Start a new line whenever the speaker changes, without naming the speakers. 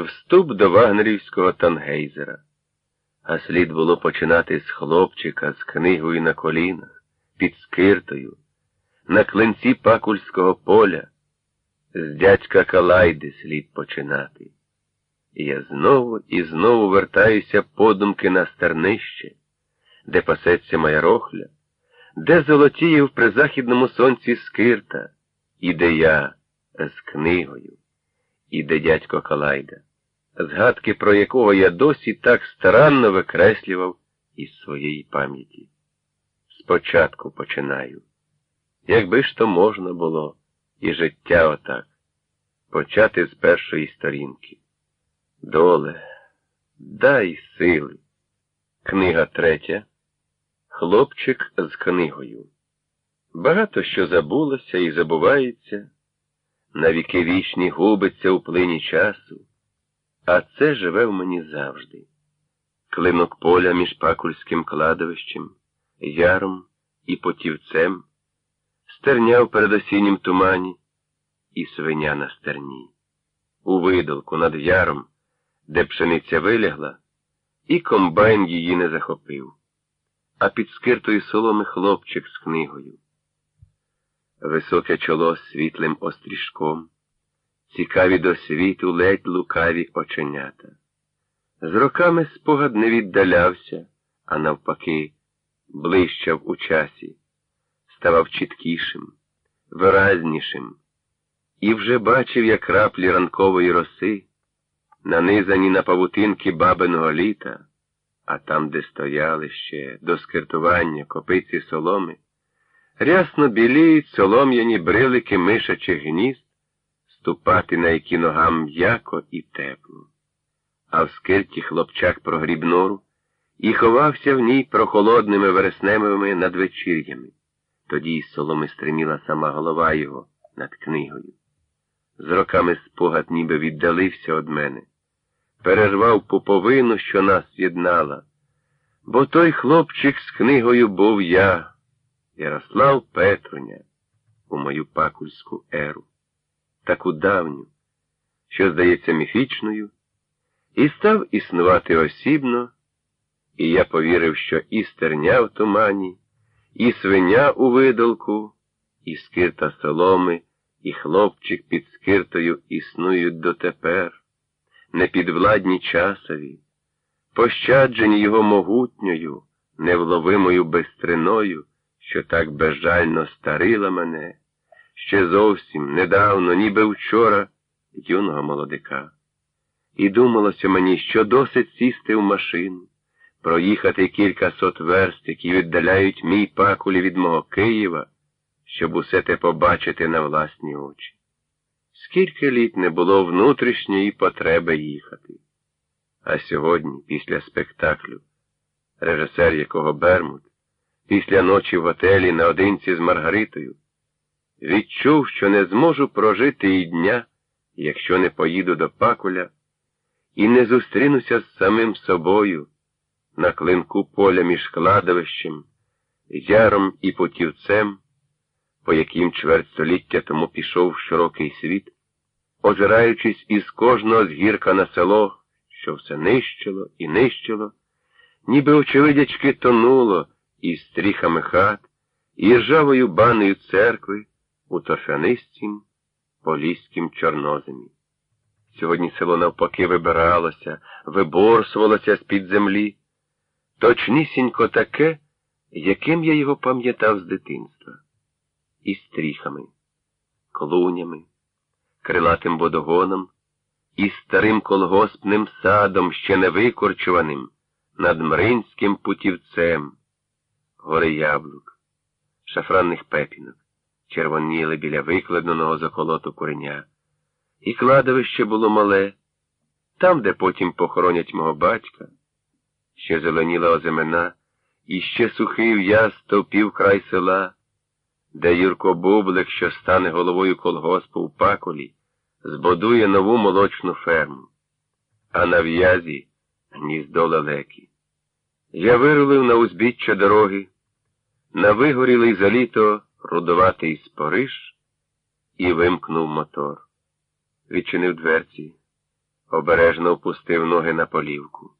вступ до вагнерівського тангейзера. А слід було починати з хлопчика з книгою на колінах, під скиртою, на клинці пакульського поля, з дядька Калайди слід починати. І я знову і знову вертаюся подумки на стернище, де пасеться моя рохля, де золотіє в призахідному сонці скирта, і де я з книгою, і де дядько Калайда, згадки про якого я досі так старанно викреслював із своєї пам'яті. Спочатку починаю. Якби ж то можна було і життя отак, почати з першої сторінки. Доле, дай сили. Книга третя. Хлопчик з книгою. Багато що забулося і забувається, навіки вічні губиться у плині часу, а це живе в мені завжди. Клинок поля між пакульським кладовищем, яром і потівцем, стерня в передосіннім тумані і свиня на стерні, у видолку над яром, де пшениця вилягла, і комбайн її не захопив, а під скиртою соломи хлопчик з книгою. Високе чоло світлим острішком, цікаві до світу ледь лукаві оченята. З роками спогад не віддалявся, а навпаки, блищав у часі, ставав чіткішим, виразнішим, і вже бачив, як краплі ранкової роси, нанизані на павутинки бабиного літа, а там, де стояли ще до скиртування копиці соломи, рясно біліють солом'яні брилики мишачих гнізд, ступати на які ногам м'яко і тепло. А в скирті хлопчак прогріб нору і ховався в ній прохолодними вересневими надвечір'ями. Тоді із соломи стриміла сама голова його над книгою. З роками спогад ніби віддалився від мене, перервав пуповину, що нас єднала, бо той хлопчик з книгою був я, Ярослав Петруня, у мою пакульську еру, таку давню, що здається міфічною, і став існувати осібно, і я повірив, що і стерня в тумані, і свиня у видолку, і скирта соломи, і хлопчик під скиртою існують дотепер, непідвладні часові, пощаджені його могутньою, невловимою бистриною, що так безжально старила мене, ще зовсім недавно, ніби вчора, юного молодика. І думалося мені, що досить сісти в машину, проїхати кілька сот верст, які віддаляють мій пакулі від мого Києва, щоб усе те побачити на власні очі. Скільки літ не було внутрішньої потреби їхати. А сьогодні, після спектаклю, режисер якого Бермут, після ночі в готелі наодинці з Маргаритою, відчув, що не зможу прожити і дня, якщо не поїду до Пакуля, і не зустрінуся з самим собою на клинку поля між кладовищем, яром і путівцем, по яким чверть століття тому пішов широкий світ, озираючись із кожного згірка на село, що все нищило і нищило, ніби очевидячки тонуло із стріхами хат, і ржавою банею церкви у торфянистім поліськім чорноземі. Сьогодні село навпаки вибиралося, виборсувалося з-під землі, точнісінько таке, яким я його пам'ятав з дитинства, із стріхами, клунями, крилатим водогоном, і старим колгоспним садом, ще не викорчуваним, над Мринським путівцем, гори яблук, шафранних пепінок, червоніли біля викладеного заколоту куреня. І кладовище було мале, там, де потім похоронять мого батька, ще зеленіла оземена, і ще сухий в'яз стовпів край села, де Юрко Бублик, що стане головою колгоспу в паколі, збудує нову молочну ферму, а на в'язі гніздо лелеки. Я вирулив на узбіччя дороги, на вигорілий за літо рудуватий спориш і вимкнув мотор. Відчинив дверці, обережно опустив ноги на полівку.